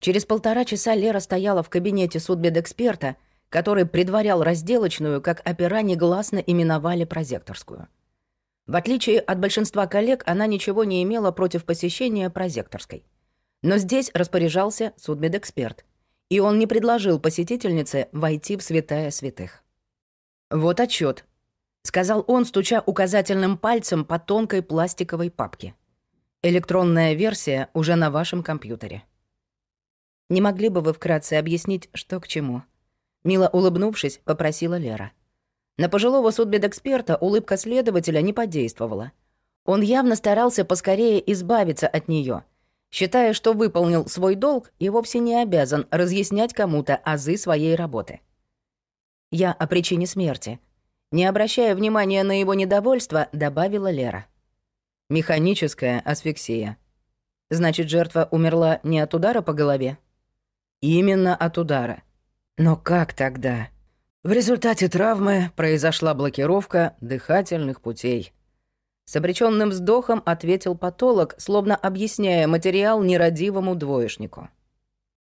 Через полтора часа Лера стояла в кабинете судмедэксперта, который предварял разделочную, как опера негласно именовали прозекторскую. В отличие от большинства коллег, она ничего не имела против посещения прозекторской. Но здесь распоряжался судмедэксперт, и он не предложил посетительнице войти в святая святых. «Вот отчет, сказал он, стуча указательным пальцем по тонкой пластиковой папке. «Электронная версия уже на вашем компьютере». Не могли бы вы вкратце объяснить, что к чему?» Мило улыбнувшись, попросила Лера. На пожилого судмедэксперта улыбка следователя не подействовала. Он явно старался поскорее избавиться от нее, считая, что выполнил свой долг и вовсе не обязан разъяснять кому-то азы своей работы. «Я о причине смерти», не обращая внимания на его недовольство, добавила Лера. «Механическая асфиксия. Значит, жертва умерла не от удара по голове?» Именно от удара. Но как тогда? В результате травмы произошла блокировка дыхательных путей. С обречённым вздохом ответил патолог, словно объясняя материал нерадивому двоечнику.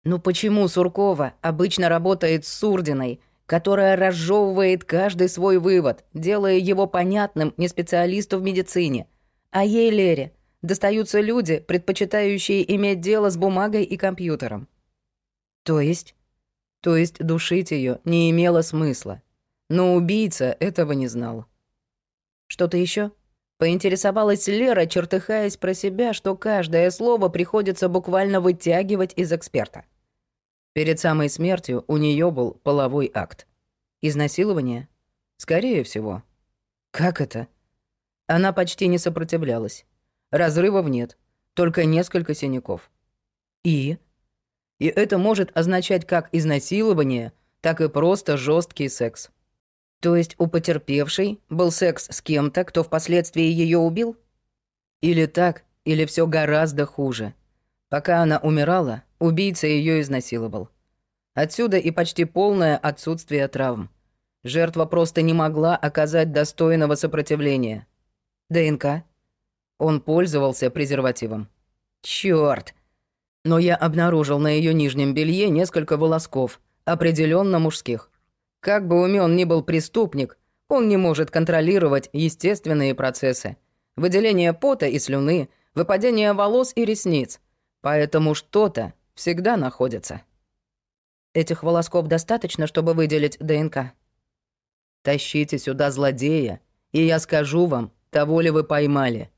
«Ну почему Суркова обычно работает с Сурдиной, которая разжевывает каждый свой вывод, делая его понятным не специалисту в медицине, а ей, Лере, достаются люди, предпочитающие иметь дело с бумагой и компьютером? То есть? То есть душить ее не имело смысла. Но убийца этого не знал. Что-то еще? Поинтересовалась Лера, чертыхаясь про себя, что каждое слово приходится буквально вытягивать из эксперта. Перед самой смертью у нее был половой акт. Изнасилование? Скорее всего. Как это? Она почти не сопротивлялась. Разрывов нет, только несколько синяков. И? И это может означать как изнасилование, так и просто жесткий секс. То есть у потерпевшей был секс с кем-то, кто впоследствии ее убил? Или так, или все гораздо хуже. Пока она умирала, убийца ее изнасиловал. Отсюда и почти полное отсутствие травм. Жертва просто не могла оказать достойного сопротивления. ДНК? Он пользовался презервативом. Чёрт! Но я обнаружил на ее нижнем белье несколько волосков, определенно мужских. Как бы умен ни был преступник, он не может контролировать естественные процессы. Выделение пота и слюны, выпадение волос и ресниц. Поэтому что-то всегда находится. Этих волосков достаточно, чтобы выделить ДНК. Тащите сюда злодея, и я скажу вам, того ли вы поймали.